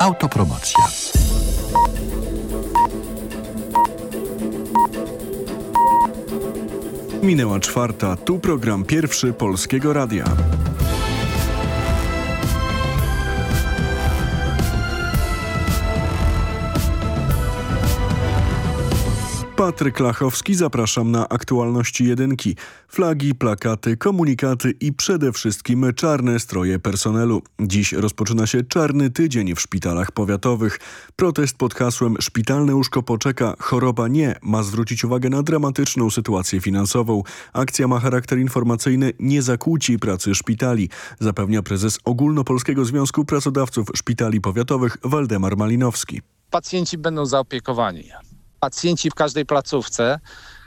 Autopromocja. Minęła czwarta, tu program pierwszy Polskiego Radia. Patryk Lachowski, zapraszam na aktualności jedynki. Flagi, plakaty, komunikaty i przede wszystkim czarne stroje personelu. Dziś rozpoczyna się czarny tydzień w szpitalach powiatowych. Protest pod hasłem Szpitalne łóżko poczeka, choroba nie ma zwrócić uwagę na dramatyczną sytuację finansową. Akcja ma charakter informacyjny, nie zakłóci pracy szpitali, zapewnia prezes Ogólnopolskiego Związku Pracodawców Szpitali Powiatowych Waldemar Malinowski. Pacjenci będą zaopiekowani pacjenci w każdej placówce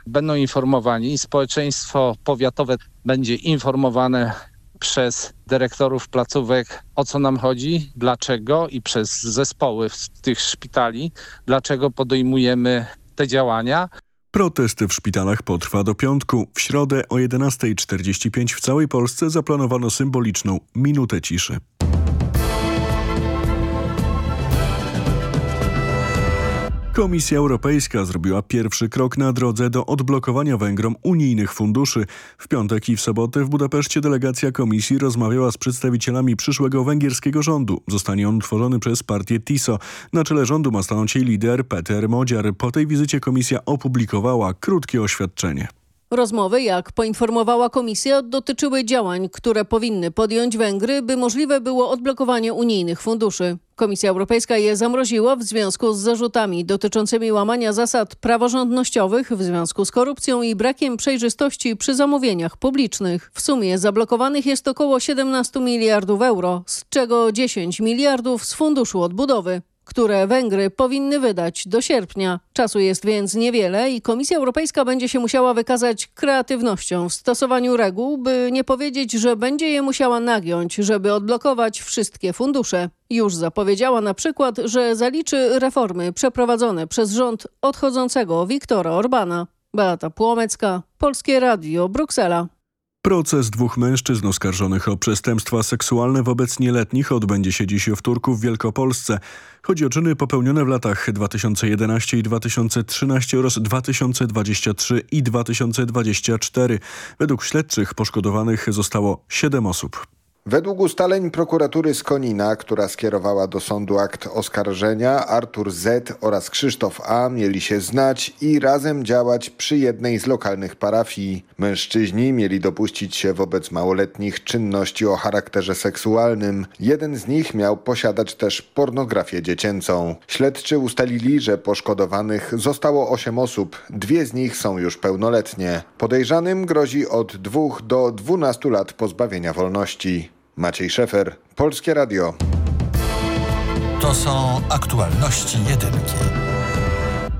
będą informowani, społeczeństwo powiatowe będzie informowane przez dyrektorów placówek o co nam chodzi, dlaczego i przez zespoły z tych szpitali, dlaczego podejmujemy te działania. Protest w szpitalach potrwa do piątku. W środę o 11.45 w całej Polsce zaplanowano symboliczną minutę ciszy. Komisja Europejska zrobiła pierwszy krok na drodze do odblokowania Węgrom unijnych funduszy. W piątek i w sobotę w Budapeszcie delegacja komisji rozmawiała z przedstawicielami przyszłego węgierskiego rządu. Zostanie on tworzony przez partię TISO. Na czele rządu ma stanąć jej lider Peter Modziar. Po tej wizycie komisja opublikowała krótkie oświadczenie. Rozmowy, jak poinformowała komisja, dotyczyły działań, które powinny podjąć Węgry, by możliwe było odblokowanie unijnych funduszy. Komisja Europejska je zamroziła w związku z zarzutami dotyczącymi łamania zasad praworządnościowych w związku z korupcją i brakiem przejrzystości przy zamówieniach publicznych. W sumie zablokowanych jest około 17 miliardów euro, z czego 10 miliardów z Funduszu Odbudowy które Węgry powinny wydać do sierpnia. Czasu jest więc niewiele i Komisja Europejska będzie się musiała wykazać kreatywnością w stosowaniu reguł, by nie powiedzieć, że będzie je musiała nagiąć, żeby odblokować wszystkie fundusze. Już zapowiedziała na przykład, że zaliczy reformy przeprowadzone przez rząd odchodzącego Viktora Orbana. Beata Płomecka, Polskie Radio, Bruksela. Proces dwóch mężczyzn oskarżonych o przestępstwa seksualne wobec nieletnich odbędzie się dziś w Turku w Wielkopolsce. Chodzi o czyny popełnione w latach 2011 i 2013 oraz 2023 i 2024. Według śledczych poszkodowanych zostało 7 osób. Według ustaleń prokuratury z Konina, która skierowała do sądu akt oskarżenia, Artur Z oraz Krzysztof A mieli się znać i razem działać przy jednej z lokalnych parafii. Mężczyźni mieli dopuścić się wobec małoletnich czynności o charakterze seksualnym. Jeden z nich miał posiadać też pornografię dziecięcą. Śledczy ustalili, że poszkodowanych zostało 8 osób. Dwie z nich są już pełnoletnie. Podejrzanym grozi od 2 do 12 lat pozbawienia wolności. Maciej Szefer, Polskie Radio. To są aktualności jedynki.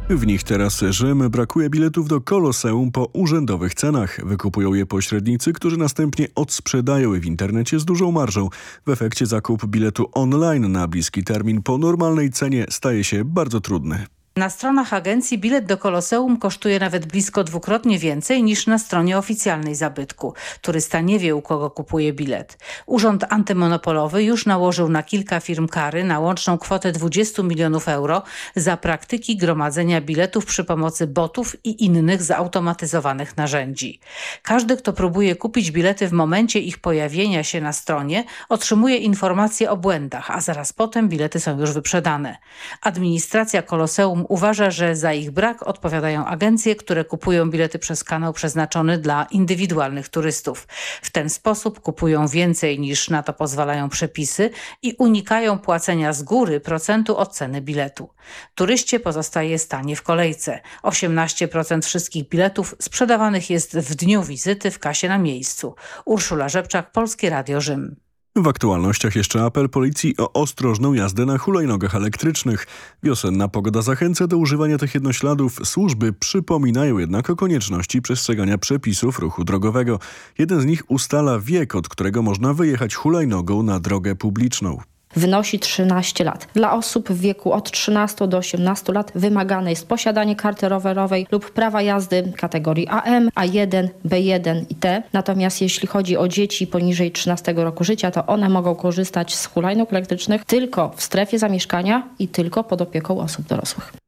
W nich teraz Rzym brakuje biletów do Koloseum po urzędowych cenach. Wykupują je pośrednicy, którzy następnie odsprzedają je w internecie z dużą marżą. W efekcie zakup biletu online na bliski termin po normalnej cenie staje się bardzo trudny. Na stronach agencji bilet do Koloseum kosztuje nawet blisko dwukrotnie więcej niż na stronie oficjalnej zabytku. Turysta nie wie, u kogo kupuje bilet. Urząd antymonopolowy już nałożył na kilka firm kary na łączną kwotę 20 milionów euro za praktyki gromadzenia biletów przy pomocy botów i innych zautomatyzowanych narzędzi. Każdy, kto próbuje kupić bilety w momencie ich pojawienia się na stronie, otrzymuje informacje o błędach, a zaraz potem bilety są już wyprzedane. Administracja Koloseum uważa, że za ich brak odpowiadają agencje, które kupują bilety przez kanał przeznaczony dla indywidualnych turystów. W ten sposób kupują więcej niż na to pozwalają przepisy i unikają płacenia z góry procentu od ceny biletu. Turyście pozostaje stanie w kolejce. 18% wszystkich biletów sprzedawanych jest w dniu wizyty w kasie na miejscu. Urszula Rzepczak, Polskie Radio Rzym. W aktualnościach jeszcze apel policji o ostrożną jazdę na hulajnogach elektrycznych. Wiosenna pogoda zachęca do używania tych jednośladów. Służby przypominają jednak o konieczności przestrzegania przepisów ruchu drogowego. Jeden z nich ustala wiek, od którego można wyjechać hulajnogą na drogę publiczną. Wynosi 13 lat. Dla osób w wieku od 13 do 18 lat wymagane jest posiadanie karty rowerowej lub prawa jazdy kategorii AM, A1, B1 i T. Natomiast jeśli chodzi o dzieci poniżej 13 roku życia, to one mogą korzystać z hulajnóg elektrycznych tylko w strefie zamieszkania i tylko pod opieką osób dorosłych.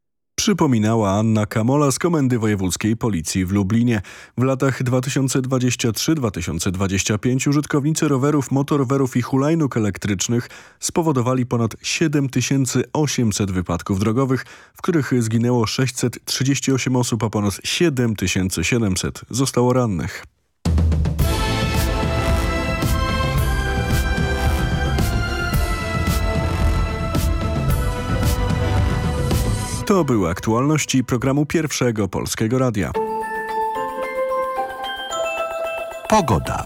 Przypominała Anna Kamola z Komendy Wojewódzkiej Policji w Lublinie. W latach 2023-2025 użytkownicy rowerów, motorwerów i hulajnóg elektrycznych spowodowali ponad 7800 wypadków drogowych, w których zginęło 638 osób, a ponad 7700 zostało rannych. To były aktualności programu Pierwszego Polskiego Radia. Pogoda.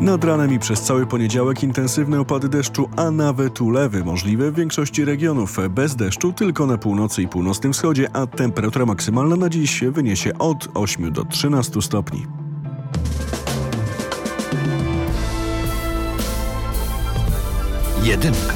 Nad ranem i przez cały poniedziałek intensywne opady deszczu, a nawet ulewy możliwe w większości regionów. Bez deszczu tylko na północy i północnym wschodzie, a temperatura maksymalna na dziś wyniesie od 8 do 13 stopni. Jedynka.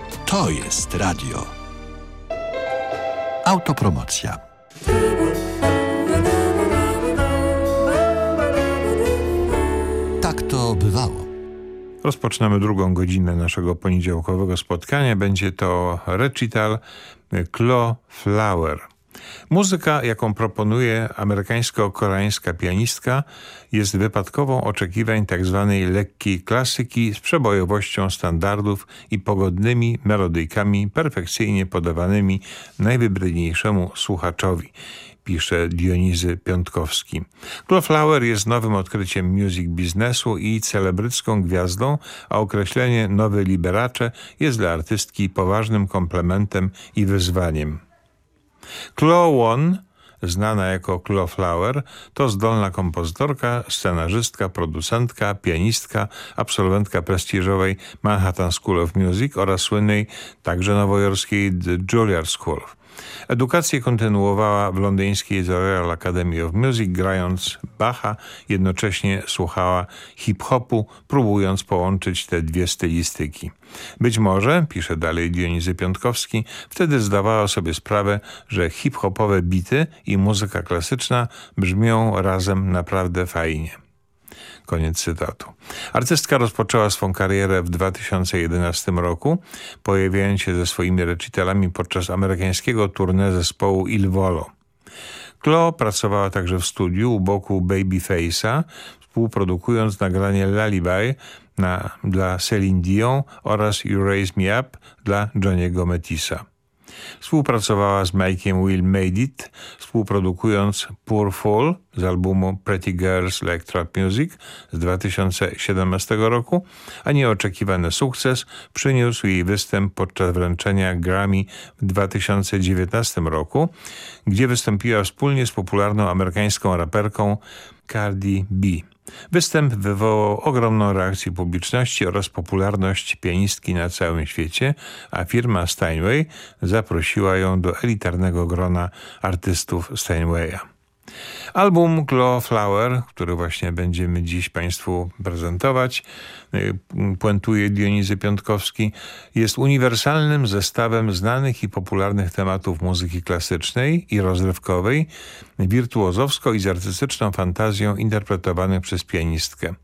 To jest radio. Autopromocja. Tak to bywało. Rozpoczynamy drugą godzinę naszego poniedziałkowego spotkania. Będzie to recital Clo Flower. Muzyka, jaką proponuje amerykańsko-koreańska pianistka, jest wypadkową oczekiwań tzw. Tak lekkiej klasyki z przebojowością standardów i pogodnymi melodyjkami perfekcyjnie podawanymi najwybredniejszemu słuchaczowi pisze Dionizy Piątkowski. Clawflower jest nowym odkryciem music biznesu i celebrycką gwiazdą, a określenie nowe liberacze jest dla artystki poważnym komplementem i wyzwaniem. Chloe Won, znana jako Chloe Flower, to zdolna kompozytorka, scenarzystka, producentka, pianistka, absolwentka prestiżowej Manhattan School of Music oraz słynnej także nowojorskiej The Juilliard School. Edukację kontynuowała w londyńskiej The Royal Academy of Music, grając Bacha, jednocześnie słuchała hip-hopu, próbując połączyć te dwie stylistyki. Być może, pisze dalej Dionizy Piątkowski, wtedy zdawała sobie sprawę, że hip-hopowe bity i muzyka klasyczna brzmią razem naprawdę fajnie. Koniec cytatu. Artystka rozpoczęła swą karierę w 2011 roku, pojawiając się ze swoimi recitalami podczas amerykańskiego tournée zespołu Il Volo. Chloe pracowała także w studiu u boku Babyface'a, współprodukując nagranie Lullaby na, dla Celine Dion oraz You Raise Me Up dla Johniego Metisa. Współpracowała z Mike'iem Will Made It, współprodukując Poor Fall z albumu Pretty Girls Like Trap Music z 2017 roku, a nieoczekiwany sukces przyniósł jej występ podczas wręczenia Grammy w 2019 roku, gdzie wystąpiła wspólnie z popularną amerykańską raperką Cardi B. Występ wywołał ogromną reakcję publiczności oraz popularność pianistki na całym świecie, a firma Steinway zaprosiła ją do elitarnego grona artystów Steinwaya. Album Glow Flower, który właśnie będziemy dziś Państwu prezentować, puentuje Dionizy Piątkowski, jest uniwersalnym zestawem znanych i popularnych tematów muzyki klasycznej i rozrywkowej, wirtuozowsko i z artystyczną fantazją interpretowanych przez pianistkę.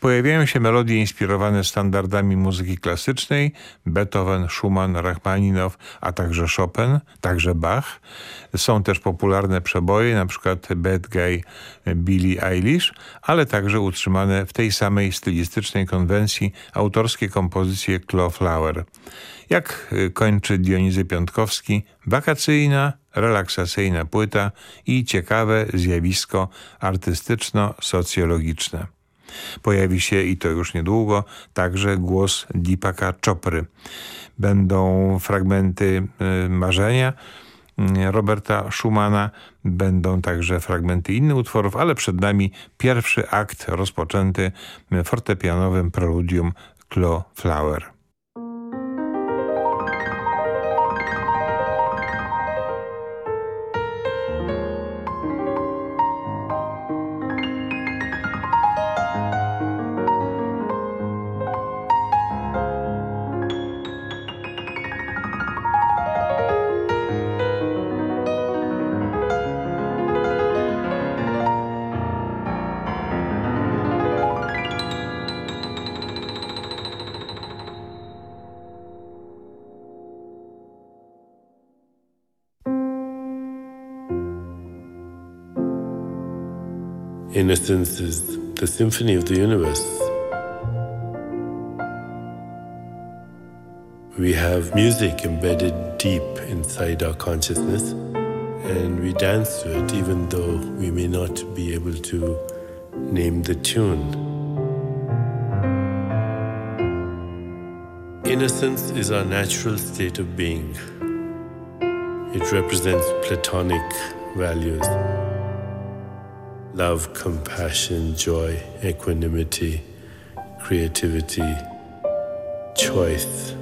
Pojawiają się melodie inspirowane standardami muzyki klasycznej, Beethoven, Schumann, Rachmaninow, a także Chopin, także Bach. Są też popularne przeboje, przykład Bad Guy Billie Eilish, ale także utrzymane w tej samej stylistycznej konwencji autorskie kompozycje Claw Flower. Jak y, kończy Dionizy Piątkowski, wakacyjna, relaksacyjna płyta i ciekawe zjawisko artystyczno-socjologiczne. Pojawi się, i to już niedługo, także głos Deepaka Chopry. Będą fragmenty y, marzenia Roberta Schumana, będą także fragmenty innych utworów, ale przed nami pierwszy akt rozpoczęty fortepianowym preludium Claw Flower. Innocence is the symphony of the universe. We have music embedded deep inside our consciousness, and we dance to it even though we may not be able to name the tune. Innocence is our natural state of being. It represents platonic values love, compassion, joy, equanimity, creativity, choice.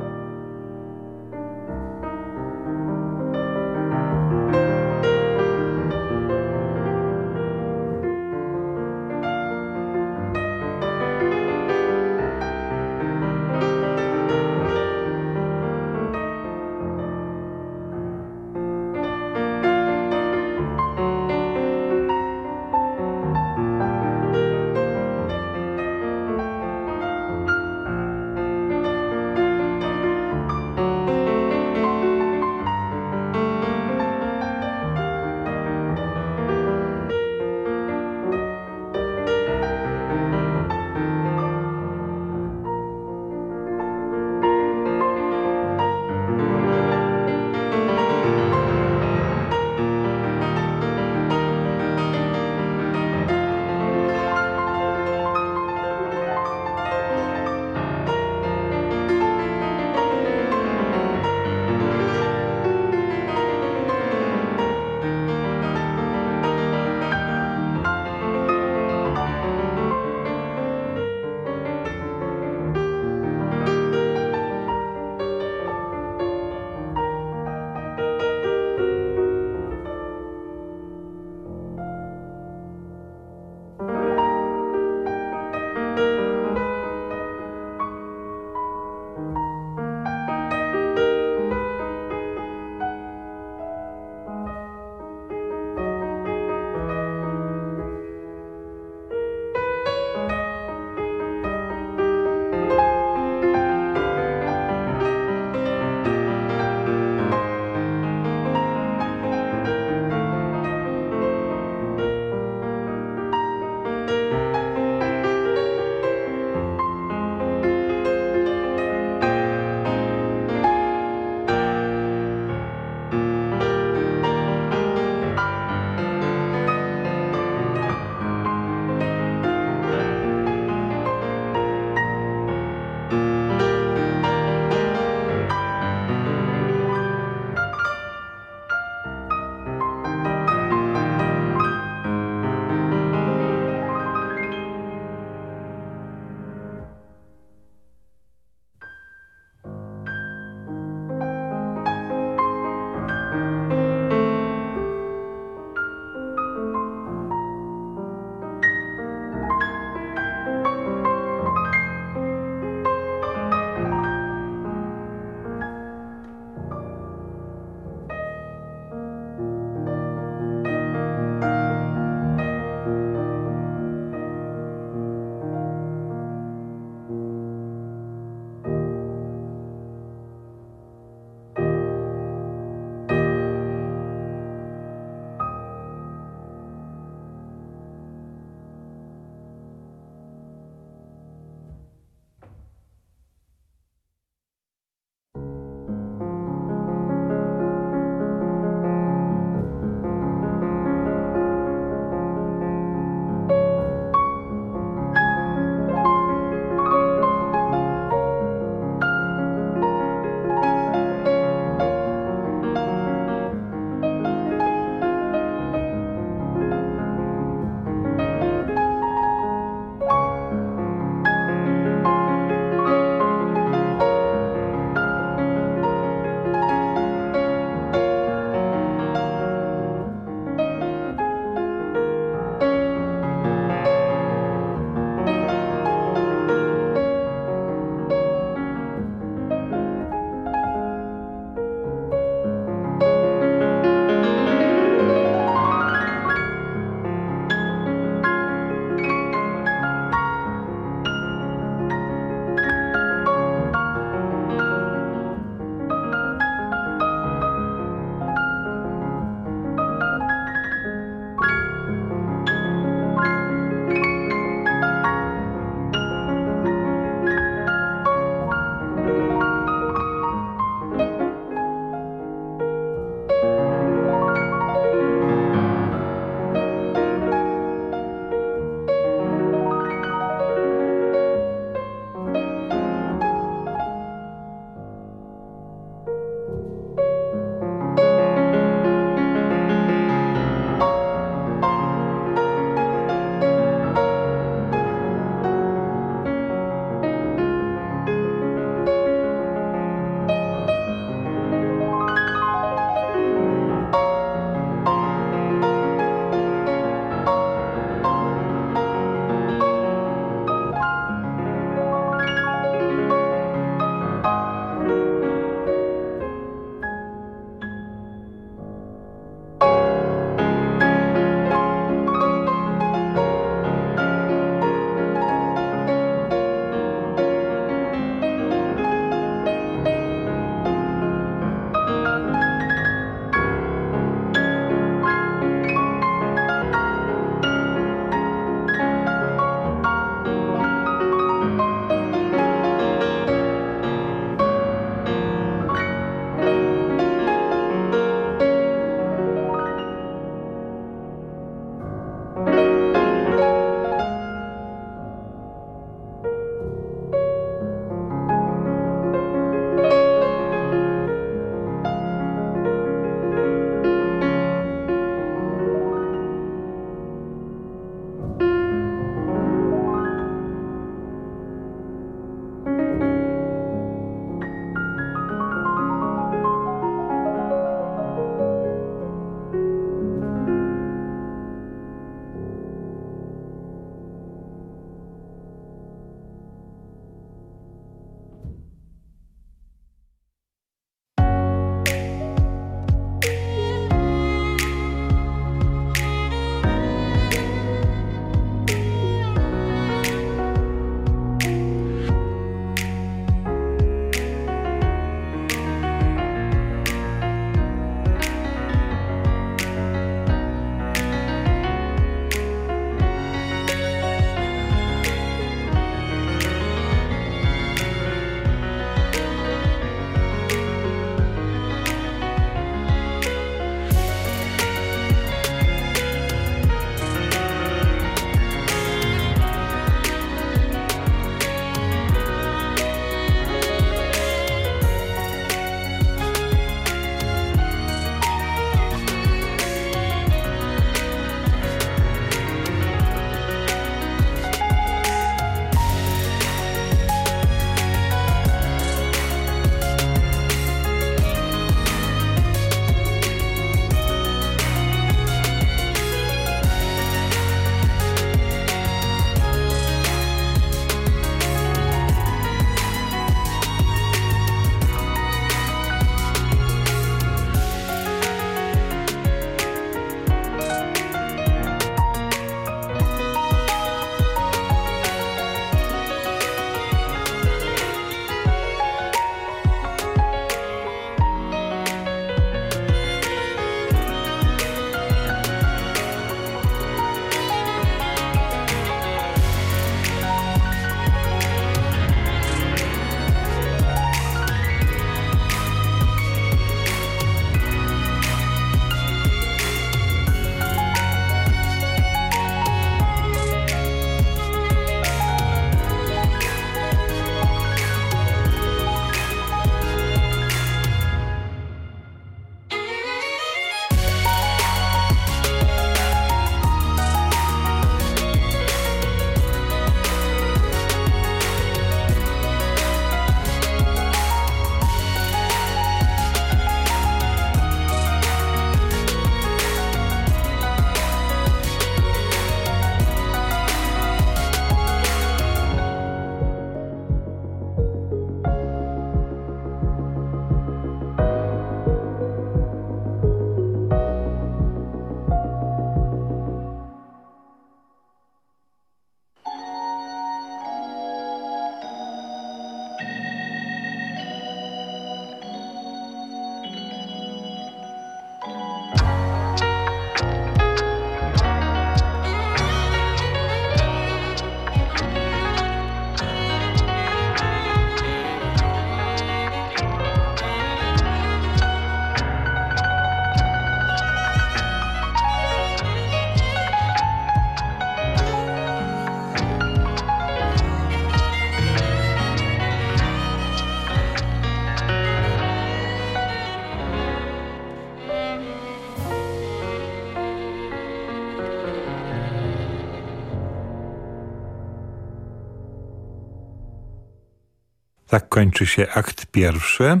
Tak kończy się akt pierwszy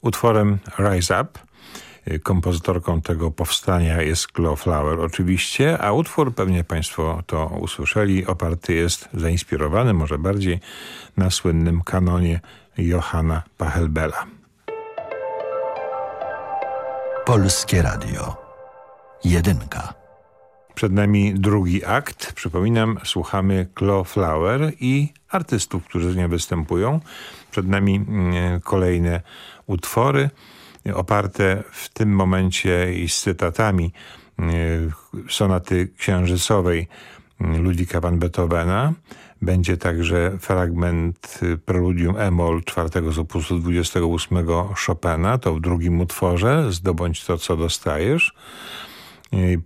utworem Rise Up. Kompozytorką tego powstania jest Chloe Flower oczywiście, a utwór, pewnie Państwo to usłyszeli, oparty jest, zainspirowany może bardziej na słynnym kanonie Johanna Pachelbela. Polskie Radio. Jedynka. Przed nami drugi akt. Przypominam, słuchamy Chloe Flower i artystów, którzy z nią występują. Przed nami mm, kolejne utwory oparte w tym momencie i z cytatami mm, sonaty księżycowej mm, Ludwika van Beethovena. Będzie także fragment preludium e-moll czwartego z opusu 28 Chopina, to w drugim utworze, Zdobądź to, co dostajesz.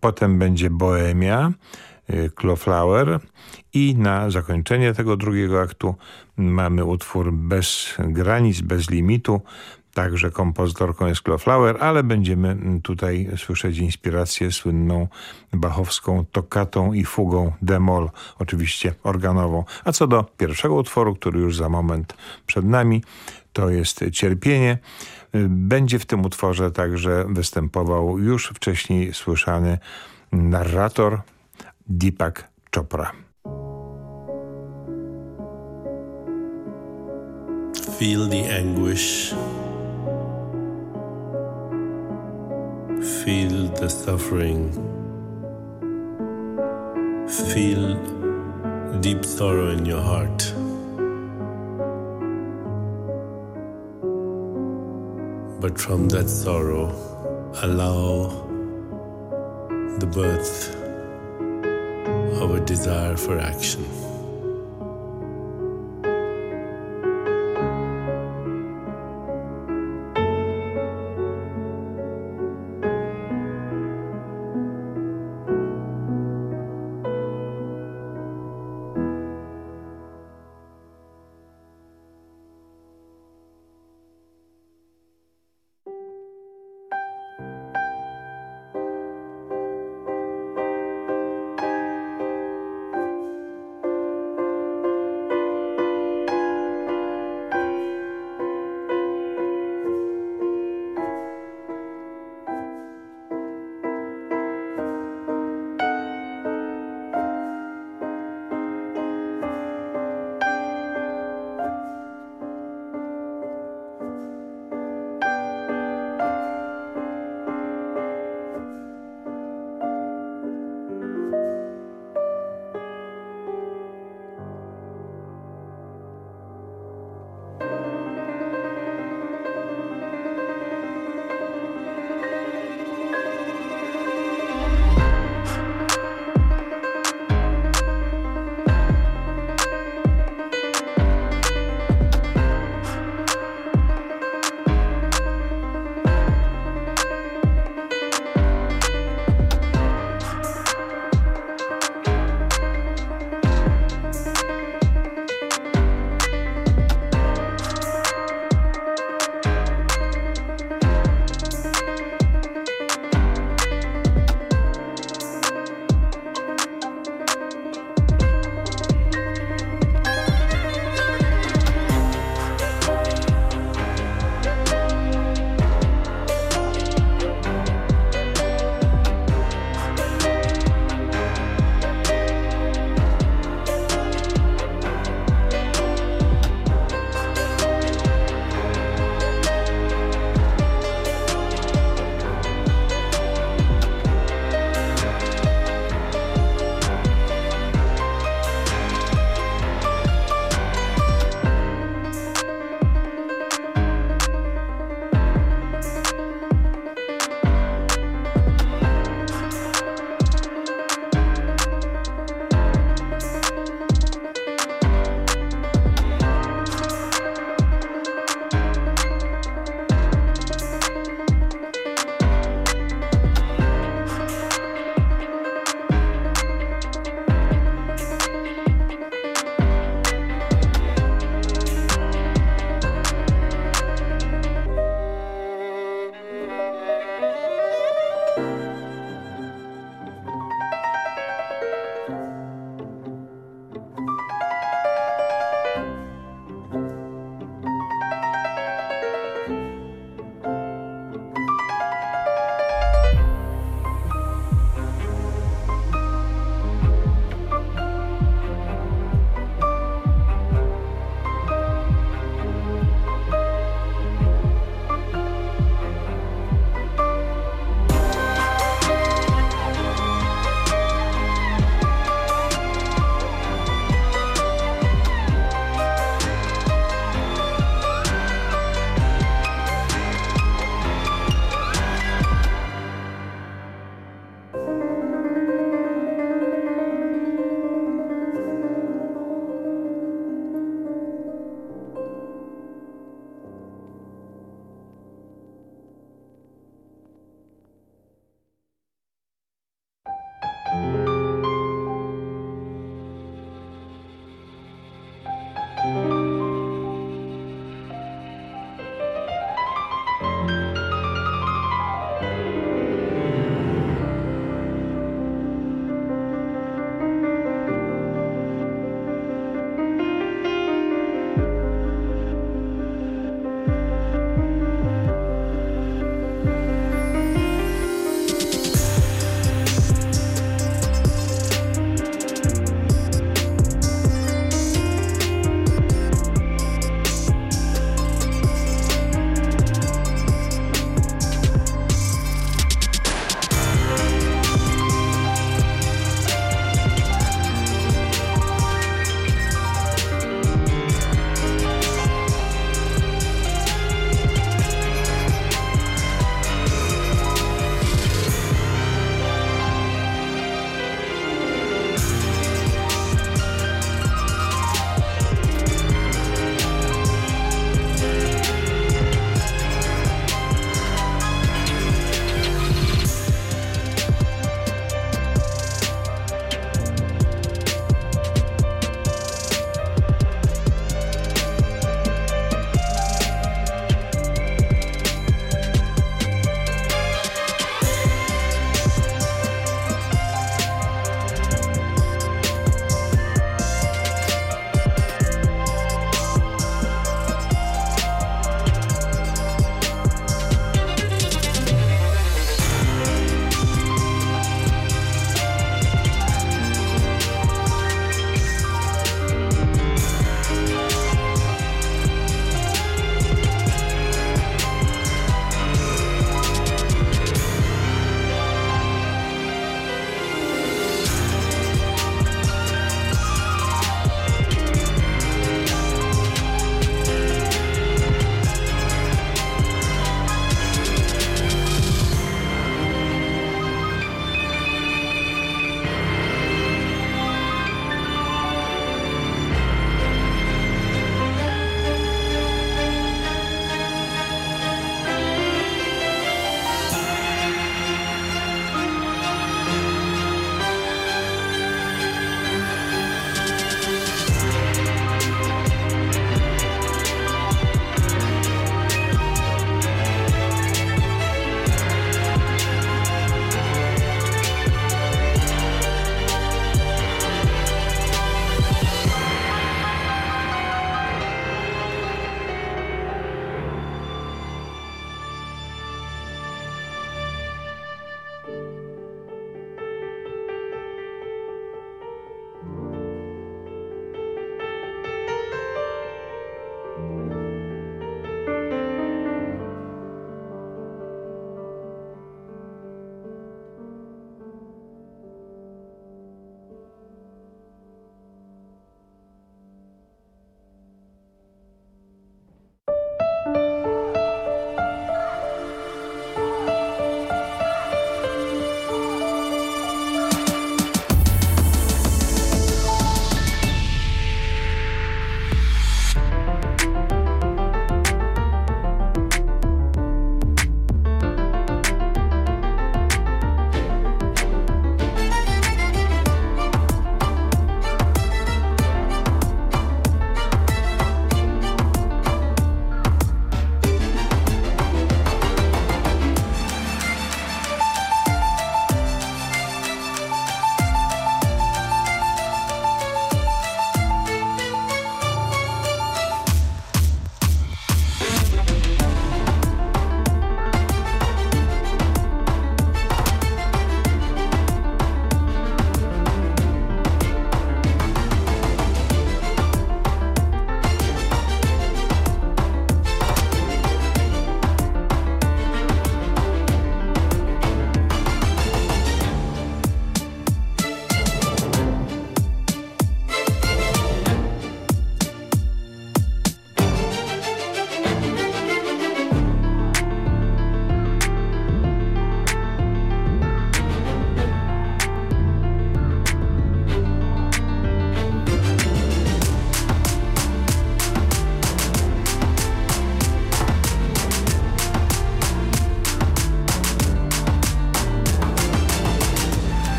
Potem będzie Boemia, Cloflower i na zakończenie tego drugiego aktu mamy utwór Bez granic, bez limitu. Także kompozytorką jest Cloflower, ale będziemy tutaj słyszeć inspirację słynną bachowską tokatą i fugą demol, oczywiście organową. A co do pierwszego utworu, który już za moment przed nami, to jest Cierpienie. Będzie w tym utworze także występował już wcześniej słyszany narrator Deepak Chopra. Feel the anguish. Feel the suffering. Feel deep sorrow in your heart. But from that sorrow, allow the birth a desire for action.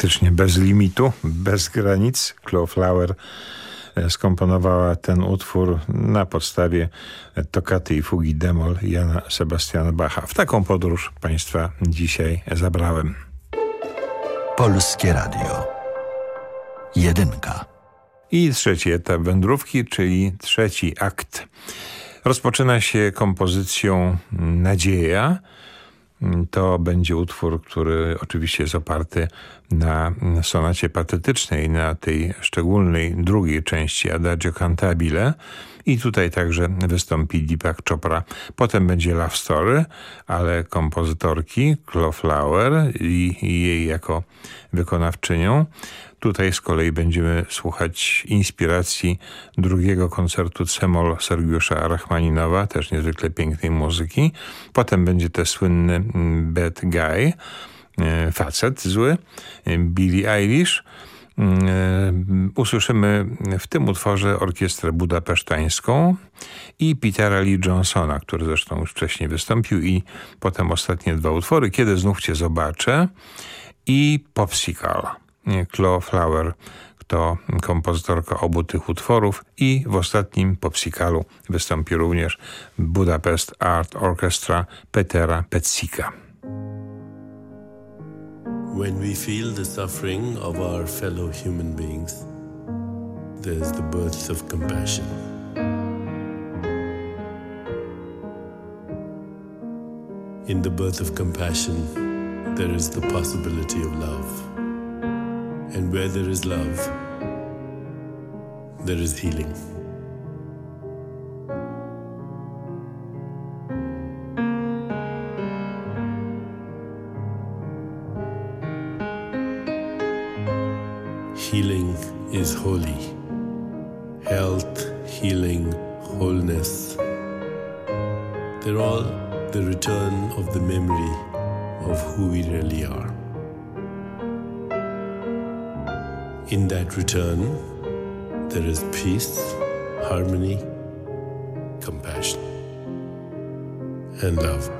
Faktycznie bez limitu, bez granic. Clawflower e, skomponowała ten utwór na podstawie tokaty i fugi demol Jana Sebastiana Bacha. W taką podróż Państwa dzisiaj zabrałem. Polskie Radio. Jedynka. I trzeci etap wędrówki, czyli trzeci akt. Rozpoczyna się kompozycją Nadzieja. To będzie utwór, który oczywiście jest oparty na sonacie patetycznej, na tej szczególnej drugiej części Adagio Cantabile. I tutaj także wystąpi Deepak Chopra. Potem będzie Love Story, ale kompozytorki Clawflower i, i jej jako wykonawczynią. Tutaj z kolei będziemy słuchać inspiracji drugiego koncertu Cemol Sergiusza Rachmaninowa, też niezwykle pięknej muzyki. Potem będzie ten słynny mm, Bad Guy, e, facet zły, e, Billie Eilish. E, usłyszymy w tym utworze orkiestrę budapesztańską i Petera Lee Johnsona, który zresztą już wcześniej wystąpił i potem ostatnie dwa utwory, Kiedy znów cię zobaczę i Popsicle. Chloe Flower to kompozytorka obu tych utworów i w ostatnim Popsikalu wystąpi również Budapest Art Orchestra Petera Petsika. When we feel the suffering of our fellow human beings, there's the birth of compassion. In the birth of compassion, there is the possibility of love. And where there is love, there is healing. Healing is holy. Health, healing, wholeness. They're all the return of the memory of who we really are. In that return, there is peace, harmony, compassion, and love.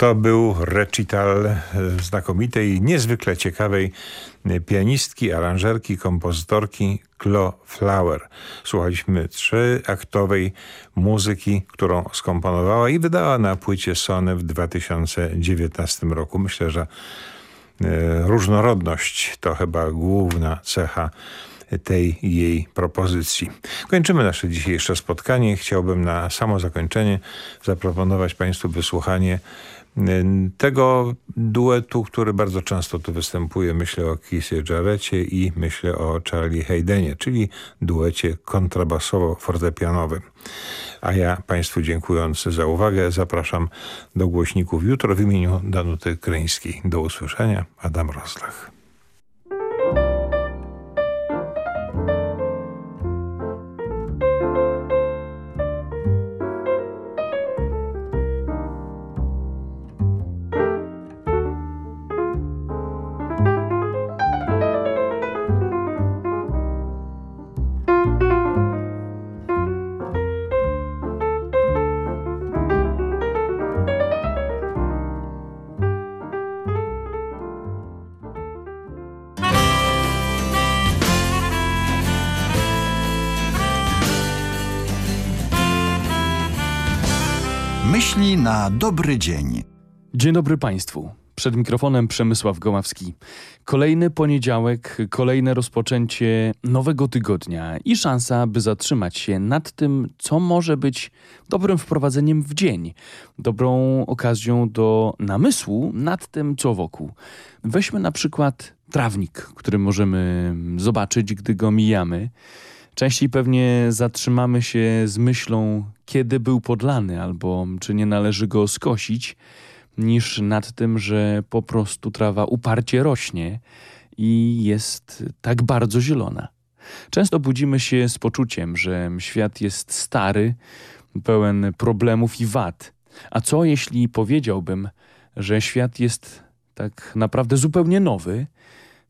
To był recital znakomitej, niezwykle ciekawej pianistki, aranżerki, kompozytorki Chlo Flower. Słuchaliśmy trzyaktowej muzyki, którą skomponowała i wydała na płycie Sony w 2019 roku. Myślę, że e, różnorodność to chyba główna cecha tej jej propozycji. Kończymy nasze dzisiejsze spotkanie. Chciałbym na samo zakończenie zaproponować Państwu wysłuchanie tego duetu, który bardzo często tu występuje. Myślę o Kisie Jarrecie i myślę o Charlie Haydenie, czyli duecie kontrabasowo-fortepianowym. A ja Państwu dziękując za uwagę zapraszam do głośników jutro w imieniu Danuty Kryńskiej. Do usłyszenia. Adam Roslach. Myśli na dobry dzień. Dzień dobry Państwu. Przed mikrofonem Przemysław Goławski. Kolejny poniedziałek, kolejne rozpoczęcie nowego tygodnia i szansa, by zatrzymać się nad tym, co może być dobrym wprowadzeniem w dzień, dobrą okazją do namysłu nad tym, co wokół. Weźmy na przykład trawnik, który możemy zobaczyć, gdy go mijamy. Częściej pewnie zatrzymamy się z myślą, kiedy był podlany, albo czy nie należy go skosić, niż nad tym, że po prostu trawa uparcie rośnie i jest tak bardzo zielona. Często budzimy się z poczuciem, że świat jest stary, pełen problemów i wad. A co jeśli powiedziałbym, że świat jest tak naprawdę zupełnie nowy,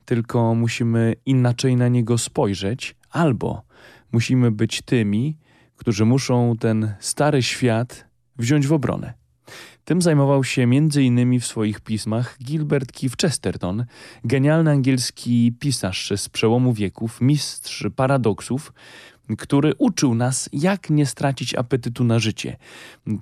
tylko musimy inaczej na niego spojrzeć, albo musimy być tymi, którzy muszą ten stary świat wziąć w obronę. Tym zajmował się m.in. w swoich pismach Gilbert Keith Chesterton, genialny angielski pisarz z przełomu wieków, mistrz paradoksów, który uczył nas, jak nie stracić apetytu na życie.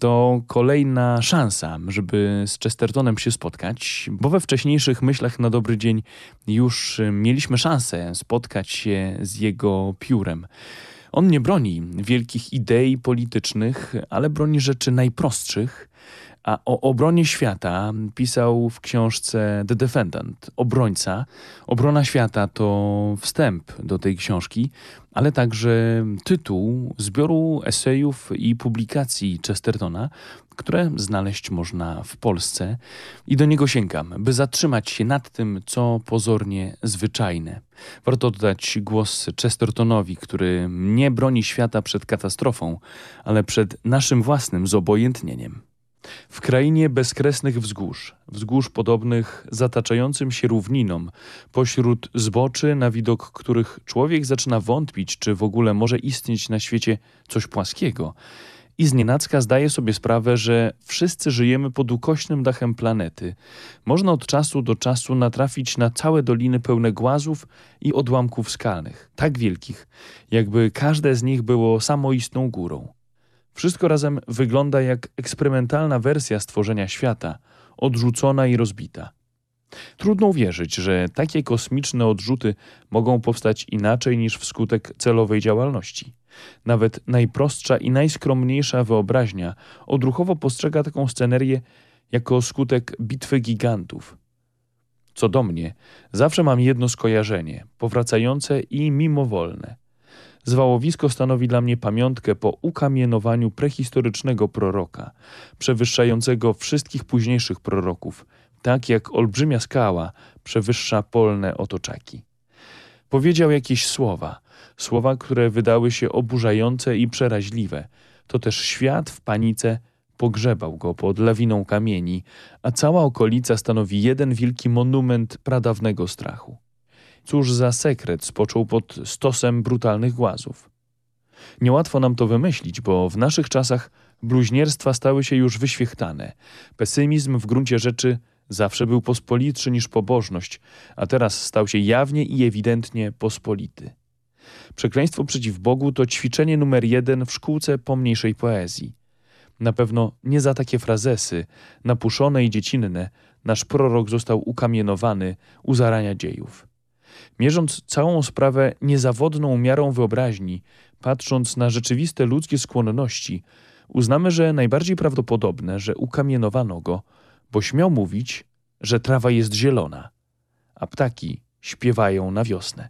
To kolejna szansa, żeby z Chestertonem się spotkać, bo we wcześniejszych myślach na dobry dzień już mieliśmy szansę spotkać się z jego piórem. On nie broni wielkich idei politycznych, ale broni rzeczy najprostszych, a o obronie świata pisał w książce The Defendant, Obrońca. Obrona świata to wstęp do tej książki, ale także tytuł zbioru esejów i publikacji Chestertona, które znaleźć można w Polsce i do niego sięgam, by zatrzymać się nad tym, co pozornie zwyczajne. Warto dodać głos Chestertonowi, który nie broni świata przed katastrofą, ale przed naszym własnym zobojętnieniem. W krainie bezkresnych wzgórz, wzgórz podobnych zataczającym się równinom, pośród zboczy, na widok których człowiek zaczyna wątpić, czy w ogóle może istnieć na świecie coś płaskiego, i znienacka zdaje sobie sprawę, że wszyscy żyjemy pod ukośnym dachem planety. Można od czasu do czasu natrafić na całe doliny pełne głazów i odłamków skalnych, tak wielkich, jakby każde z nich było samoistną górą. Wszystko razem wygląda jak eksperymentalna wersja stworzenia świata, odrzucona i rozbita. Trudno uwierzyć, że takie kosmiczne odrzuty mogą powstać inaczej niż wskutek celowej działalności. Nawet najprostsza i najskromniejsza wyobraźnia odruchowo postrzega taką scenerię jako skutek bitwy gigantów. Co do mnie, zawsze mam jedno skojarzenie, powracające i mimowolne – Zwałowisko stanowi dla mnie pamiątkę po ukamienowaniu prehistorycznego proroka, przewyższającego wszystkich późniejszych proroków, tak jak olbrzymia skała przewyższa polne otoczaki. Powiedział jakieś słowa, słowa, które wydały się oburzające i przeraźliwe. To też świat w panice pogrzebał go pod lawiną kamieni, a cała okolica stanowi jeden wielki monument pradawnego strachu. Cóż za sekret spoczął pod stosem brutalnych głazów. Niełatwo nam to wymyślić, bo w naszych czasach Bluźnierstwa stały się już wyświechtane. Pesymizm w gruncie rzeczy zawsze był pospolitszy niż pobożność, a teraz stał się jawnie i ewidentnie pospolity. Przekleństwo przeciw Bogu to ćwiczenie numer jeden w szkółce pomniejszej poezji. Na pewno nie za takie frazesy, napuszone i dziecinne, nasz prorok został ukamienowany u zarania dziejów. Mierząc całą sprawę niezawodną miarą wyobraźni, patrząc na rzeczywiste ludzkie skłonności, uznamy, że najbardziej prawdopodobne, że ukamienowano go, bo śmiał mówić, że trawa jest zielona, a ptaki śpiewają na wiosnę.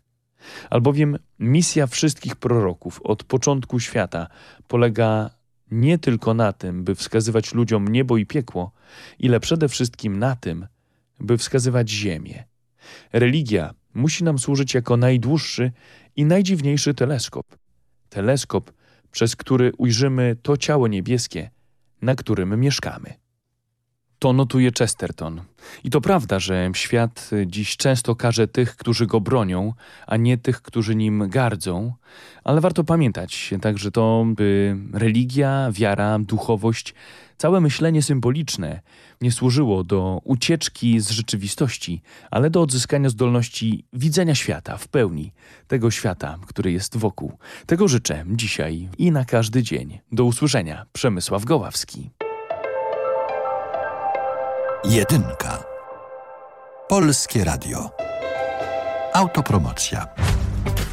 Albowiem misja wszystkich proroków od początku świata polega nie tylko na tym, by wskazywać ludziom niebo i piekło, ile przede wszystkim na tym, by wskazywać ziemię. Religia musi nam służyć jako najdłuższy i najdziwniejszy teleskop. Teleskop, przez który ujrzymy to ciało niebieskie, na którym mieszkamy. To notuje Chesterton. I to prawda, że świat dziś często karze tych, którzy go bronią, a nie tych, którzy nim gardzą, ale warto pamiętać także to, by religia, wiara, duchowość, całe myślenie symboliczne nie służyło do ucieczki z rzeczywistości, ale do odzyskania zdolności widzenia świata w pełni, tego świata, który jest wokół. Tego życzę dzisiaj i na każdy dzień. Do usłyszenia. Przemysław Goławski. Jedynka. Polskie Radio. Autopromocja.